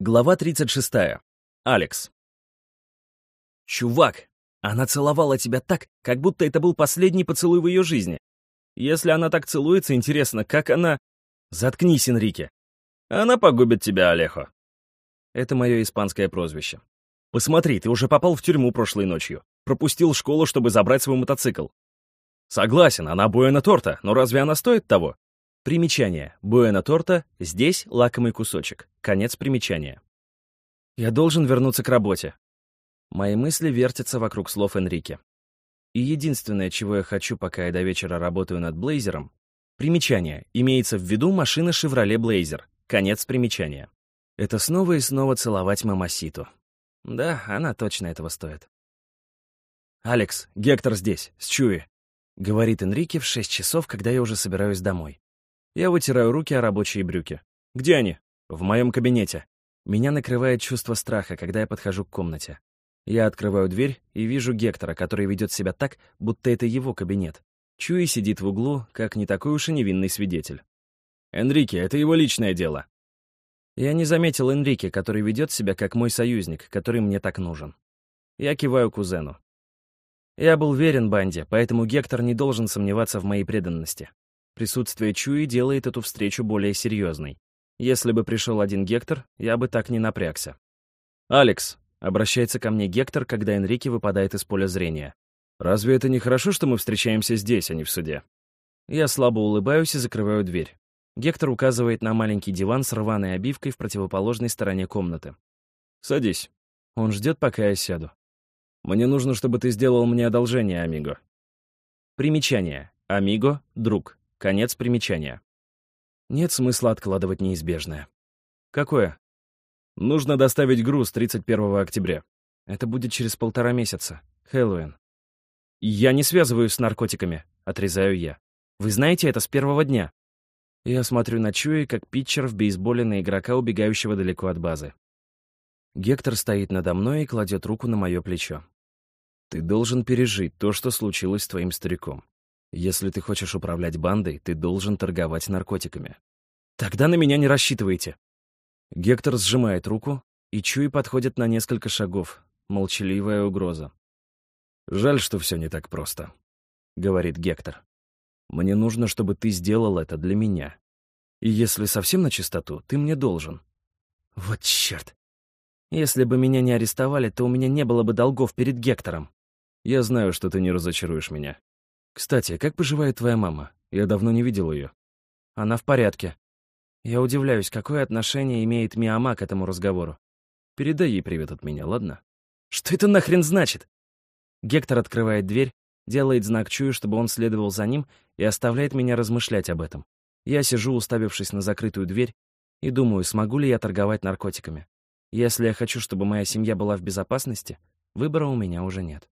Глава 36. Алекс. «Чувак, она целовала тебя так, как будто это был последний поцелуй в ее жизни. Если она так целуется, интересно, как она... Заткнись, Энрике. Она погубит тебя, Алехо. Это мое испанское прозвище. Посмотри, ты уже попал в тюрьму прошлой ночью. Пропустил школу, чтобы забрать свой мотоцикл. Согласен, она буэна торта, но разве она стоит того? Примечание. Буэна торта, здесь лакомый кусочек. Конец примечания. Я должен вернуться к работе. Мои мысли вертятся вокруг слов Энрике. И единственное, чего я хочу, пока я до вечера работаю над Блейзером, примечание, имеется в виду машина Chevrolet Blazer. Конец примечания. Это снова и снова целовать мамаситу. Да, она точно этого стоит. «Алекс, Гектор здесь, с Чуи», — говорит Энрике в шесть часов, когда я уже собираюсь домой. Я вытираю руки о рабочие брюки. «Где они?» «В моем кабинете». Меня накрывает чувство страха, когда я подхожу к комнате. Я открываю дверь и вижу Гектора, который ведет себя так, будто это его кабинет. Чуи сидит в углу, как не такой уж и невинный свидетель. «Энрике, это его личное дело». Я не заметил Энрике, который ведет себя как мой союзник, который мне так нужен. Я киваю кузену. Я был верен банде, поэтому Гектор не должен сомневаться в моей преданности. Присутствие Чуи делает эту встречу более серьезной. Если бы пришел один Гектор, я бы так не напрягся. «Алекс», — обращается ко мне Гектор, когда Энрике выпадает из поля зрения. «Разве это не хорошо, что мы встречаемся здесь, а не в суде?» Я слабо улыбаюсь и закрываю дверь. Гектор указывает на маленький диван с рваной обивкой в противоположной стороне комнаты. «Садись». Он ждет, пока я сяду. «Мне нужно, чтобы ты сделал мне одолжение, Амиго». Примечание. Амиго — друг. Конец примечания. Нет смысла откладывать неизбежное. Какое? Нужно доставить груз 31 октября. Это будет через полтора месяца. Хэллоуин. Я не связываюсь с наркотиками, отрезаю я. Вы знаете это с первого дня. Я смотрю на Чуи, как питчер в бейсболе на игрока, убегающего далеко от базы. Гектор стоит надо мной и кладет руку на мое плечо. Ты должен пережить то, что случилось с твоим стариком. Если ты хочешь управлять бандой, ты должен торговать наркотиками. Тогда на меня не рассчитывайте. Гектор сжимает руку, и Чуи подходит на несколько шагов. Молчаливая угроза. «Жаль, что все не так просто», — говорит Гектор. «Мне нужно, чтобы ты сделал это для меня. И если совсем на чистоту, ты мне должен». «Вот черт! Если бы меня не арестовали, то у меня не было бы долгов перед Гектором». «Я знаю, что ты не разочаруешь меня. Кстати, как поживает твоя мама? Я давно не видел ее. Она в порядке. Я удивляюсь, какое отношение имеет Миама к этому разговору. Передай ей привет от меня, ладно? Что это нахрен значит? Гектор открывает дверь, делает знак Чую, чтобы он следовал за ним, и оставляет меня размышлять об этом. Я сижу, уставившись на закрытую дверь, и думаю, смогу ли я торговать наркотиками. Если я хочу, чтобы моя семья была в безопасности, выбора у меня уже нет.